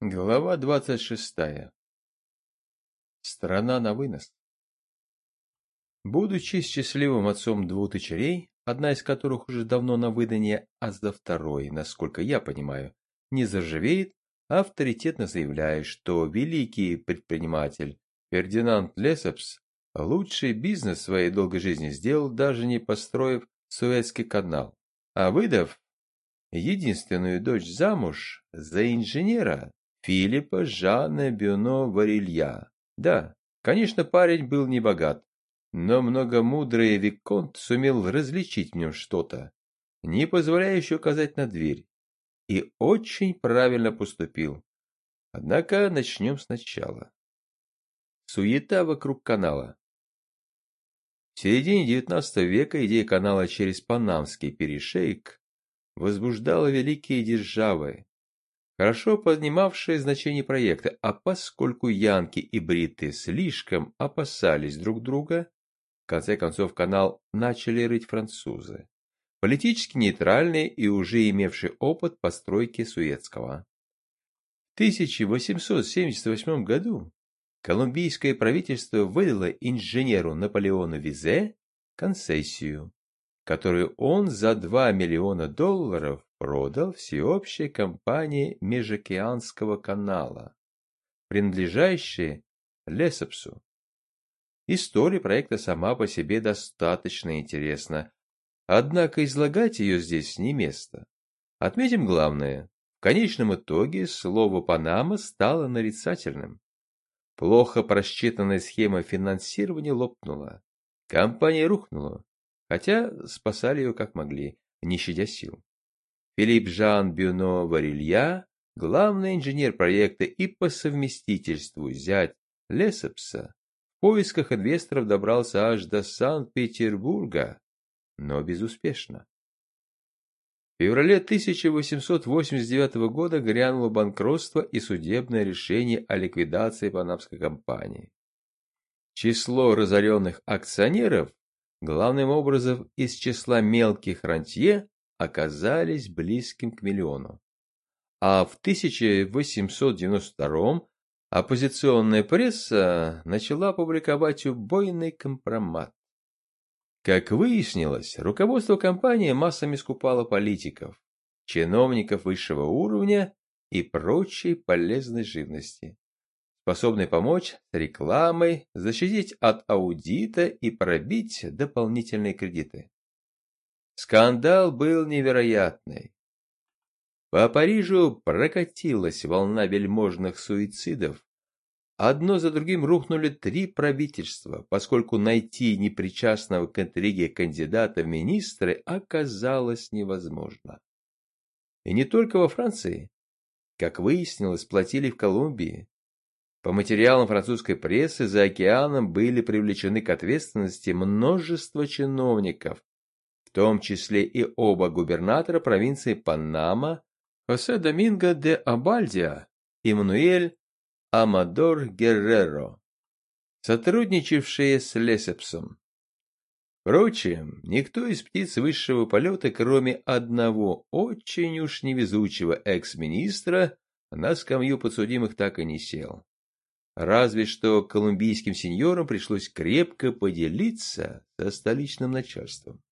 Глава двадцать шестая. Страна на вынос. Будучи счастливым отцом двух дочерей, одна из которых уже давно на выданье, а за второй, насколько я понимаю, не заживеет, авторитетно заявляю, что великий предприниматель Фердинанд Лесопс лучший бизнес своей долгой жизни сделал, даже не построив Суэцкий канал, а выдав единственную дочь замуж за инженера Филиппа Жана Бюно Варилья. Да, конечно, парень был не богат, но многомудрый Виконт сумел различить в нем что-то, не позволяющее указать на дверь, и очень правильно поступил. Однако начнем сначала. Суета вокруг канала. В середине XIX века идея канала через Панамский перешейк возбуждала великие державы, хорошо понимавшие значение проекта, а поскольку янки и бриты слишком опасались друг друга, в конце концов канал начали рыть французы, политически нейтральные и уже имевшие опыт постройки Суэцкого. В 1878 году колумбийское правительство выдало инженеру Наполеону Визе концессию, которую он за 2 миллиона долларов продал всеобщей компании Межокеанского канала, принадлежащей Лесопсу. История проекта сама по себе достаточно интересна, однако излагать ее здесь не место. Отметим главное. В конечном итоге слово «Панама» стало нарицательным. Плохо просчитанная схема финансирования лопнула. Компания рухнула, хотя спасали ее как могли, не щадя сил. Филипп Жан Бюно Варилья, главный инженер проекта и по совместительству зять Лесопса, в поисках инвесторов добрался аж до Санкт-Петербурга, но безуспешно. В феврале 1889 года грянуло банкротство и судебное решение о ликвидации панамской компании. Число разоренных акционеров, главным образом из числа мелких рантье, оказались близким к миллиону. А в 1892 оппозиционная пресса начала публиковать убойный компромат. Как выяснилось, руководство компании массами скупало политиков, чиновников высшего уровня и прочей полезной живности, способной помочь рекламой, защитить от аудита и пробить дополнительные кредиты. Скандал был невероятный. По Парижу прокатилась волна вельможных суицидов. Одно за другим рухнули три правительства, поскольку найти непричастного к интриге кандидата в министры оказалось невозможно. И не только во Франции. Как выяснилось, платили в Колумбии. По материалам французской прессы за океаном были привлечены к ответственности множество чиновников, том числе и оба губернатора провинции Панама, Хосе Доминго де Абальдиа и Мануэль Амадор Герреро, сотрудничавшие с Лесепсом. Впрочем, никто из птиц высшего полета, кроме одного очень уж невезучего экс-министра, на скамью подсудимых так и не сел. Разве что колумбийским сеньорам пришлось крепко поделиться со столичным начальством.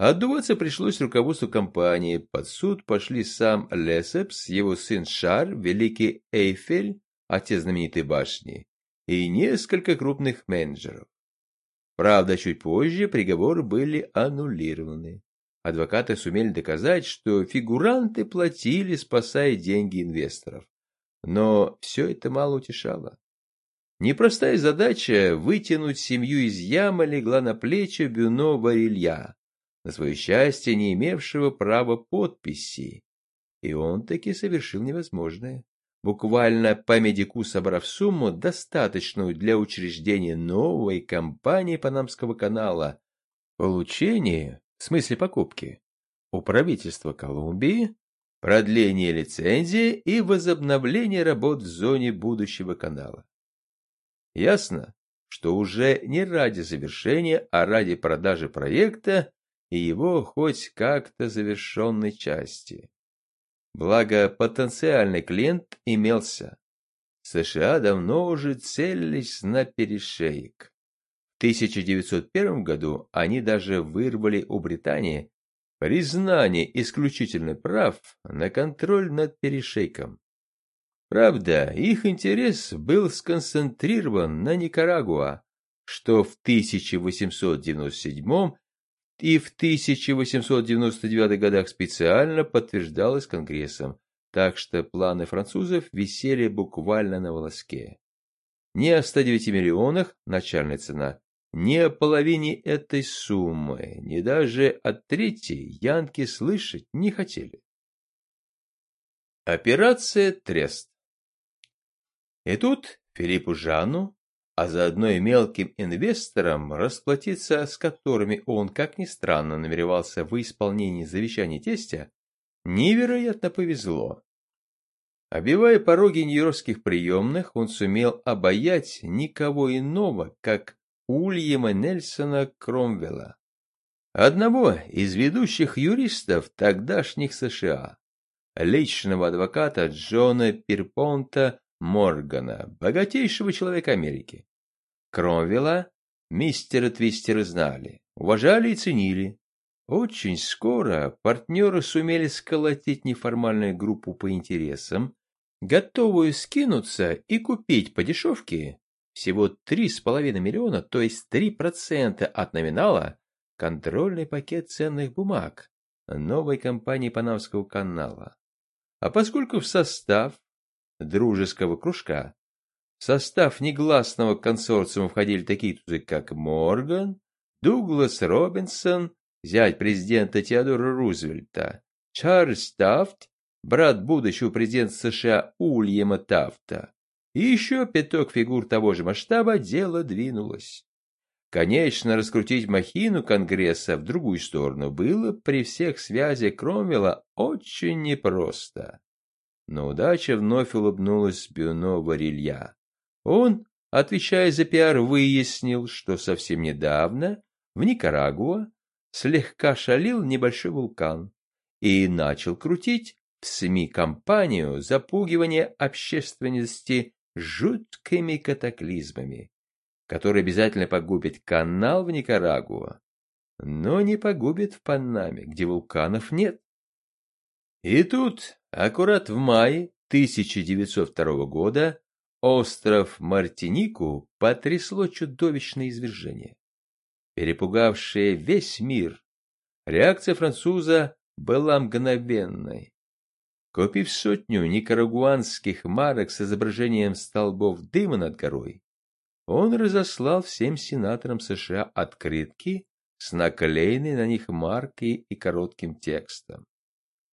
Отдуваться пришлось руководству компании. Под суд пошли сам Лесепс, его сын Шар, великий Эйфель, отец знаменитой башни, и несколько крупных менеджеров. Правда, чуть позже приговоры были аннулированы. Адвокаты сумели доказать, что фигуранты платили, спасая деньги инвесторов. Но все это мало утешало. Непростая задача вытянуть семью из ямы легла на плечи Бюно Варилья, на свое счастье не имевшего права подписи. И он таки совершил невозможное. Буквально по медику собрав сумму, достаточную для учреждения новой компании Панамского канала, получение, в смысле покупки, у правительства Колумбии, продление лицензии и возобновление работ в зоне будущего канала. Ясно, что уже не ради завершения, а ради продажи проекта и его хоть как-то завершенной части. Благо, потенциальный клиент имелся. США давно уже целились на перешеек. В 1901 году они даже вырвали у Британии признание исключительных прав на контроль над перешейком. Правда, их интерес был сконцентрирован на Никарагуа, что в 1897 и в 1899 годах специально подтверждалось Конгрессом, так что планы французов висели буквально на волоске. Ни о 109 миллионах начальная цена, ни о половине этой суммы, ни даже о третьей янки слышать не хотели. Операция Трест И тут Филиппу Жанну а заодно и мелким инвесторам, расплатиться с которыми он, как ни странно, намеревался в исполнении завещания тестя, невероятно повезло. Обивая пороги нью-йоркских приемных, он сумел обаять никого иного, как Ульяма Нельсона Кромвелла, одного из ведущих юристов тогдашних США, личного адвоката Джона Пирпонта Моргана, богатейшего человека Америки. Кромвела мистера Твистера знали, уважали и ценили. Очень скоро партнеры сумели сколотить неформальную группу по интересам, готовую скинуться и купить по дешевке всего 3,5 миллиона, то есть 3% от номинала, контрольный пакет ценных бумаг новой компании Панамского канала. А поскольку в состав дружеского кружка в состав негласного консорциума входили такие тузы, как Морган, Дуглас Робинсон, зять президента Теодора Рузвельта, Чарльз Тафт, брат будущего президента США Ульяма Тафта, и еще пяток фигур того же масштаба, дело двинулось. Конечно, раскрутить махину Конгресса в другую сторону было при всех связях Кромвелла очень непросто. Но удача вновь улыбнулась Бюно Варилья. Он, отвечая за пиар, выяснил, что совсем недавно в Никарагуа слегка шалил небольшой вулкан и начал крутить в СМИ кампанию запугивания общественности жуткими катаклизмами, которые обязательно погубят канал в Никарагуа, но не погубит в Панаме, где вулканов нет. И тут, аккурат в мае 1902 года, Остров Мартинику потрясло чудовищное извержение. Перепугавшее весь мир, реакция француза была мгновенной. Купив сотню никарагуанских марок с изображением столбов дыма над горой, он разослал всем сенаторам США открытки с наклеенной на них маркой и коротким текстом.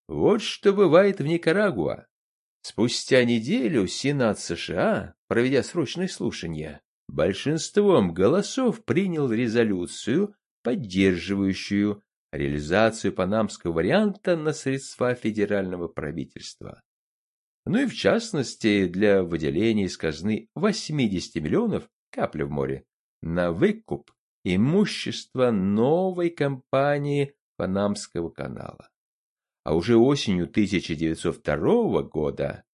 Вот что бывает в Никарагуа. Спустя неделю Сенат США, проведя срочное слушание, большинством голосов принял резолюцию, поддерживающую реализацию панамского варианта на средства федерального правительства. Ну и в частности для выделения из казны 80 миллионов, капля в море, на выкуп имущества новой компании Панамского канала а уже осенью 1902 года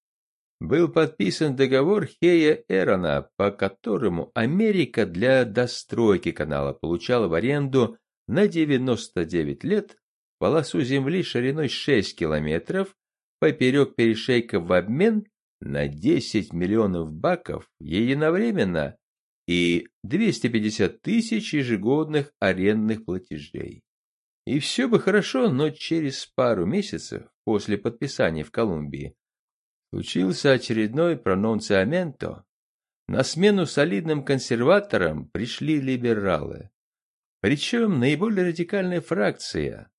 был подписан договор Хея Эрона, по которому Америка для достройки канала получала в аренду на 99 лет полосу земли шириной 6 километров поперек перешейка в обмен на 10 миллионов баков единовременно и 250 тысяч ежегодных арендных платежей. И все бы хорошо, но через пару месяцев после подписания в Колумбии случился очередной прононциаменто. На смену солидным консерваторам пришли либералы. Причем наиболее радикальная фракция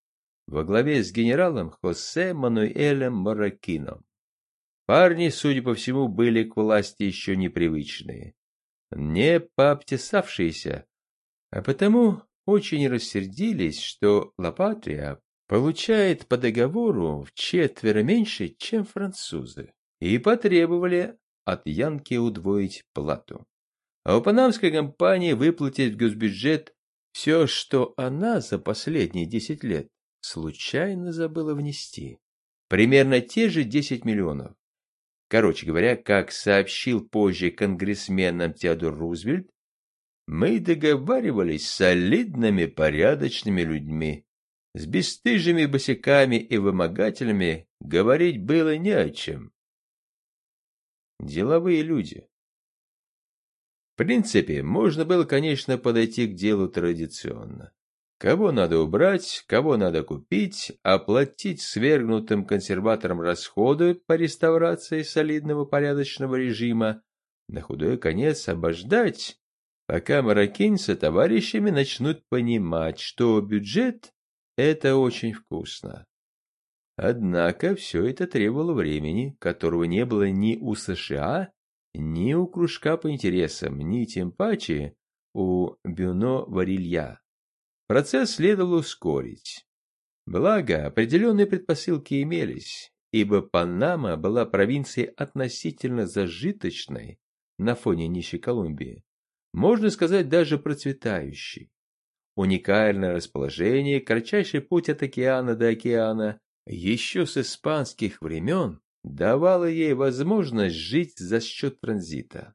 во главе с генералом Хосе Мануэлем Маракино. Парни, судя по всему, были к власти еще непривычные, не пообтесавшиеся, а потому очень рассердились, что Лапатрия получает по договору в четверо меньше, чем французы, и потребовали от Янки удвоить плату. А у панамской компании выплатить в госбюджет все, что она за последние десять лет случайно забыла внести. примерно те же 10 миллионов. Короче говоря, как сообщил позже конгрессменам Теодор Рузвельт, мы договаривались с солидными порядочными людьми. С бесстыжими босиками и вымогателями говорить было не о чем. Деловые люди. В принципе, можно было, конечно, подойти к делу традиционно. Кого надо убрать, кого надо купить, оплатить свергнутым консерваторам расходы по реставрации солидного порядочного режима, на худой конец обождать, пока мароккинцы товарищами начнут понимать, что бюджет – это очень вкусно. Однако все это требовало времени, которого не было ни у США, ни у кружка по интересам, ни тем паче у Бюно Варилья. Процесс следовало ускорить. Благо, определенные предпосылки имелись, ибо Панама была провинцией относительно зажиточной на фоне нищей Колумбии, можно сказать, даже процветающей. Уникальное расположение, кратчайший путь от океана до океана, еще с испанских времен давало ей возможность жить за счет транзита.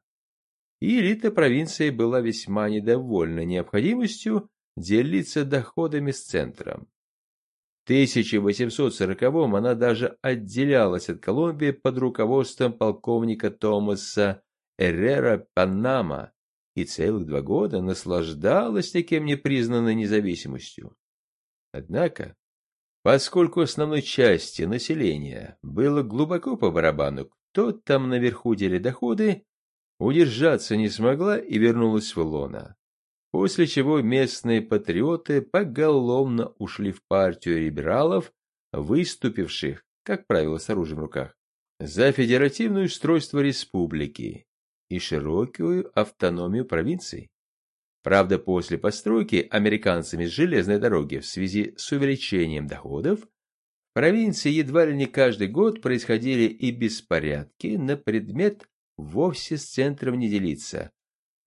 И элита провинции была весьма недовольна необходимостью делиться доходами с центром. В 1840-м она даже отделялась от Колумбии под руководством полковника Томаса Эррера Панама и целых два года наслаждалась никем не признанной независимостью. Однако Поскольку основной части населения было глубоко по барабану, кто там наверху дели доходы, удержаться не смогла и вернулась в лона. После чего местные патриоты поголовно ушли в партию либералов, выступивших, как правило, с оружием в руках, за федеративное устройство республики и широкую автономию провинций. Правда, после постройки американцами железной дороги в связи с увеличением доходов, в провинции едва ли не каждый год происходили и беспорядки на предмет вовсе с центром не делиться.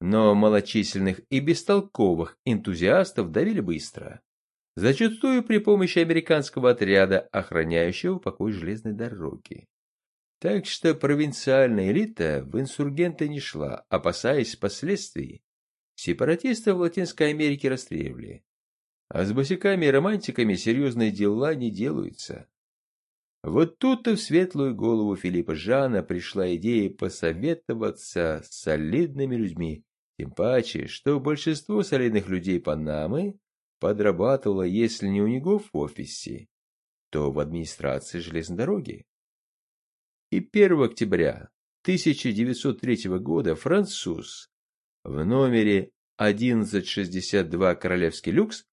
Но малочисленных и бестолковых энтузиастов давили быстро. Зачастую при помощи американского отряда, охраняющего покой железной дороги. Так что провинциальная элита в инсургенты не шла, опасаясь последствий Сепаратистов в Латинской Америке расстреливали. А с босиками и романтиками серьезные дела не делаются. Вот тут-то в светлую голову Филиппа Жана пришла идея посоветоваться с солидными людьми, тем паче, что большинство солидных людей Панамы подрабатывало, если не у него в офисе, то в администрации железной дороги. И 1 октября 1903 года француз в номере 1162 «Королевский люкс»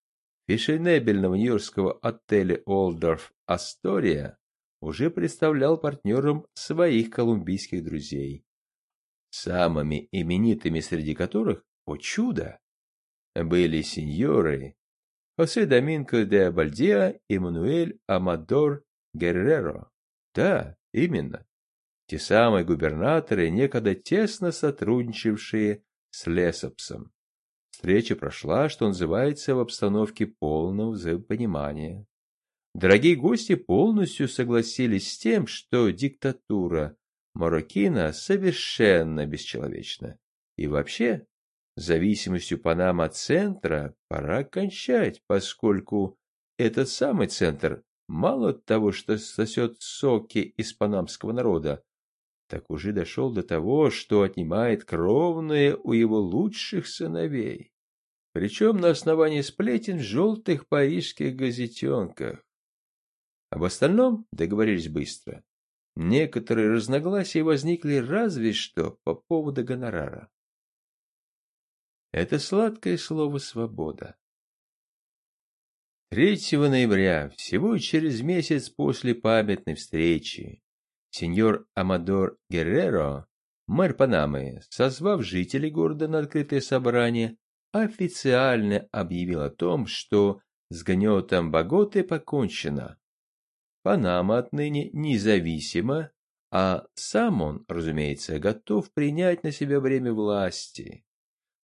фешенебельного нью-йоркского отеля «Олдорф Астория» уже представлял партнером своих колумбийских друзей, самыми именитыми среди которых, о чудо, были сеньоры Хосе Доминго де Абальдиа и Мануэль Амадор Герреро. Да, именно. Те самые губернаторы, некогда тесно сотрудничавшие с Лесопсом. Встреча прошла, что называется, в обстановке полного взаимопонимания. Дорогие гости полностью согласились с тем, что диктатура Мароккина совершенно бесчеловечна. И вообще, зависимостью Панама от центра пора кончать, поскольку этот самый центр мало того, что сосет соки из панамского народа, так уже дошел до того, что отнимает кровное у его лучших сыновей. Причем на основании сплетен в желтых парижских газетенках. Об остальном договорились быстро. Некоторые разногласия возникли разве что по поводу гонорара. Это сладкое слово «свобода». 3 ноября, всего через месяц после памятной встречи, Сеньор Амадор Герреро, мэр Панамы, созвав жителей города на открытое собрание, официально объявил о том, что с гнетом Боготы покончено. Панама отныне независима, а сам он, разумеется, готов принять на себя время власти.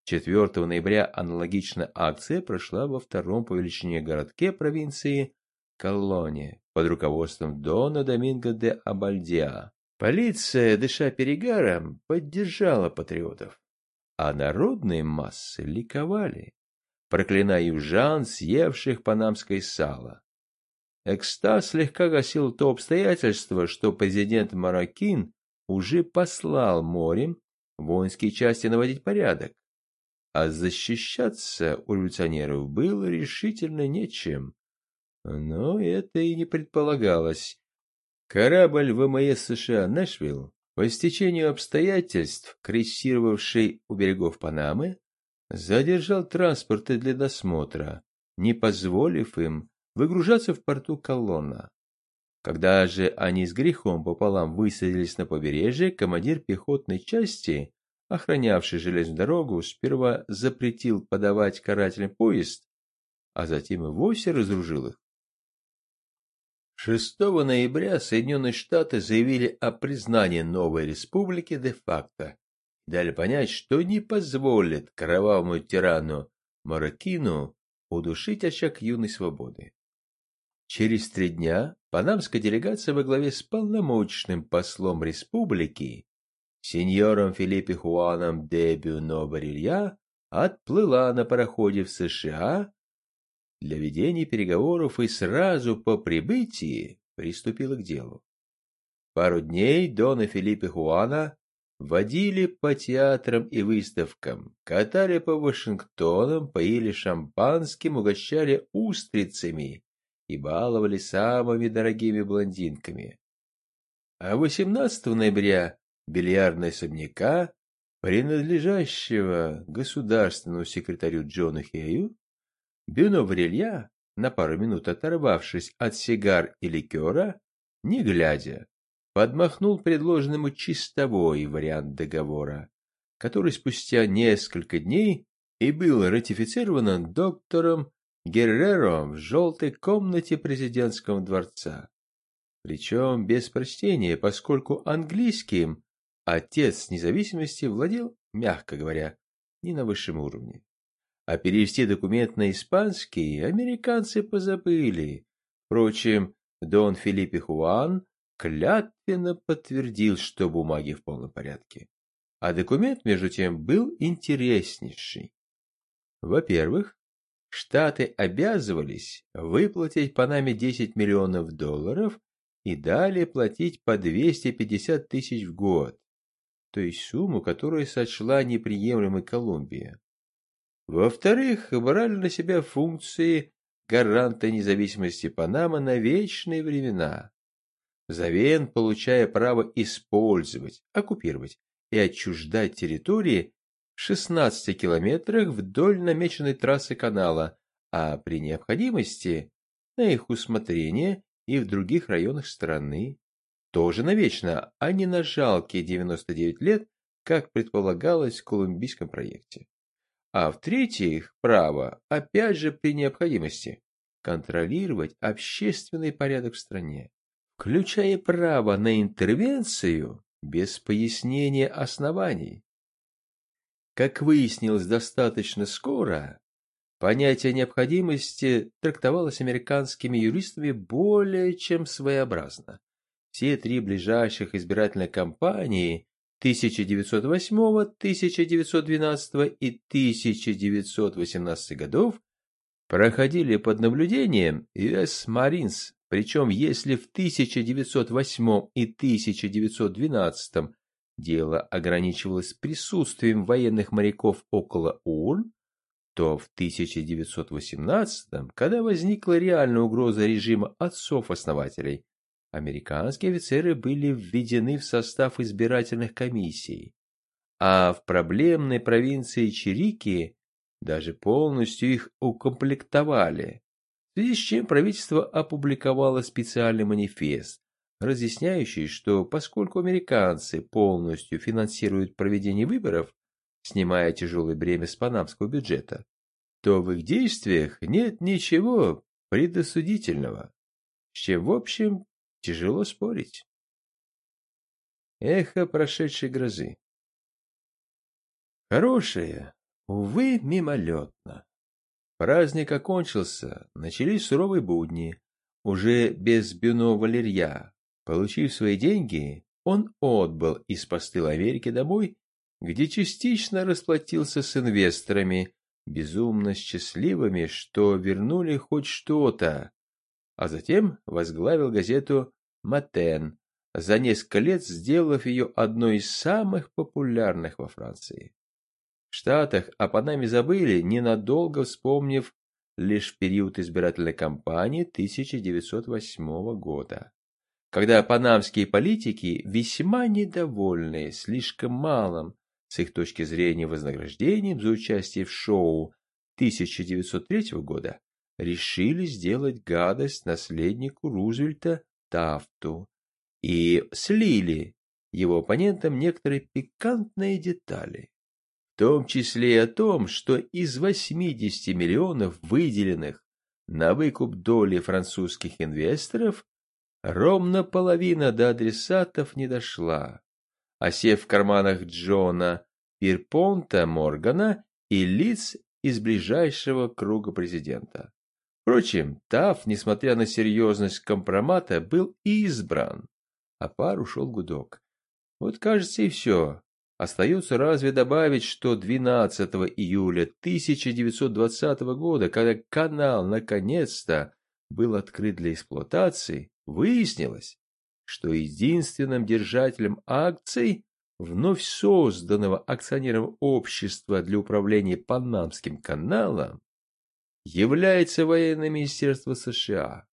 4 ноября аналогичная акция прошла во втором по величине городке провинции колонне под руководством Дона Доминго де Абальдиа. Полиция, дыша перегаром, поддержала патриотов, а народные массы ликовали, проклиная южан, съевших панамское сало. Экстаз слегка гасил то обстоятельство, что президент Маракин уже послал морем воинские части наводить порядок, а защищаться у революционеров было решительно нечем. Но это и не предполагалось. Корабль ВМС США «Нэшвилл» по стечению обстоятельств, крейсировавший у берегов Панамы, задержал транспорты для досмотра, не позволив им выгружаться в порту Колонна. Когда же они с грехом пополам высадились на побережье, командир пехотной части охранявший железную дорогу, сперва запретил подавать карательный поезд, а затем и вовсе разоружил их. 6 ноября Соединенные Штаты заявили о признании новой республики де-факто дали понять, что не позволит кровавому тирану Маракину удушить очаг юной свободы. Через три дня панамская делегация во главе с полномочным послом республики сеньором Филиппе Хуаном де Бюно отплыла на пароходе в США для ведения переговоров и сразу по прибытии приступила к делу. Пару дней Дона Филиппе Хуана водили по театрам и выставкам, катали по Вашингтонам, поили шампанским, угощали устрицами и баловали самыми дорогими блондинками. А 18 ноября бильярдного особняка, принадлежащего государственному секретарю Джону Хею, Бюно Врелья, на пару минут оторвавшись от сигар и ликера, не глядя, подмахнул предложенному чистовой вариант договора, который спустя несколько дней и был ратифицирован доктором Герреро в желтой комнате президентского дворца. Причем без прочтения, поскольку английским Отец независимости владел, мягко говоря, не на высшем уровне. А перевести документ на испанский американцы позабыли. Впрочем, Дон Филиппе Хуан клятвенно подтвердил, что бумаги в полном порядке. А документ, между тем, был интереснейший. Во-первых, Штаты обязывались выплатить Панаме 10 миллионов долларов и далее платить по 250 тысяч в год то есть сумму, которую сочла неприемлемой Колумбия. Во-вторых, брали на себя функции гаранта независимости Панамы на вечные времена. Завен, получая право использовать, оккупировать и отчуждать территории в 16 километрах вдоль намеченной трассы канала, а при необходимости на их усмотрение и в других районах страны, тоже навечно, а не на жалкие 99 лет, как предполагалось в колумбийском проекте. А в-третьих, право, опять же при необходимости, контролировать общественный порядок в стране, включая право на интервенцию без пояснения оснований. Как выяснилось достаточно скоро, понятие необходимости трактовалось американскими юристами более чем своеобразно все три ближайших избирательных кампании 1908, 1912 и 1918 годов проходили под наблюдением US Marines, причем если в 1908 и 1912 дело ограничивалось присутствием военных моряков около урн, то в 1918, когда возникла реальная угроза режима отцов-основателей, американские офицеры были введены в состав избирательных комиссий, а в проблемной провинции Чирики даже полностью их укомплектовали, в связи с чем правительство опубликовало специальный манифест, разъясняющий, что поскольку американцы полностью финансируют проведение выборов, снимая тяжелое бремя с панамского бюджета, то в их действиях нет ничего предосудительного, с чем, в общем, Тяжело спорить. Эхо прошедшей грозы. Хорошее, увы, мимолетно. Праздник окончился, начались суровые будни. уже без Бюно Валерья. Получив свои деньги, он отбыл из постыла Америки домой, где частично расплатился с инвесторами, безумно счастливыми, что вернули хоть что-то, а затем возглавил газету «Матен», за несколько лет сделав ее одной из самых популярных во Франции. В Штатах о Панаме забыли, ненадолго вспомнив лишь в период избирательной кампании 1908 года, когда панамские политики, весьма недовольные слишком малым с их точки зрения вознаграждением за участие в шоу 1903 года, решили сделать гадость наследнику Рузвельта Тафту и слили его оппонентам некоторые пикантные детали в том числе и о том, что из 80 миллионов выделенных на выкуп доли французских инвесторов ровно половина до адресатов не дошла, осев в карманах Джона Пирпонта Моргана и лиц из ближайшего круга президента. Впрочем, Таф, несмотря на серьезность компромата, был избран, а пар ушел гудок. Вот, кажется, и все. Остается разве добавить, что 12 июля 1920 года, когда канал наконец-то был открыт для эксплуатации, выяснилось, что единственным держателем акций вновь созданного акционером общества для управления Панамским каналом является военное министерство США.